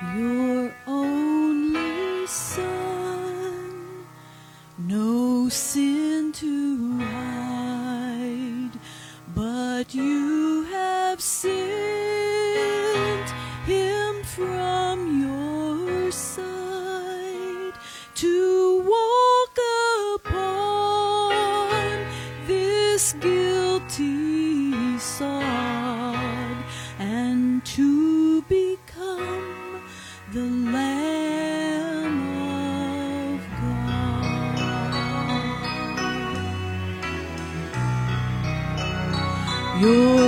Your only Son, no sin to hide, but you have sinned. You.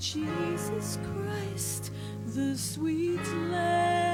Jesus Christ, the sweet Lamb.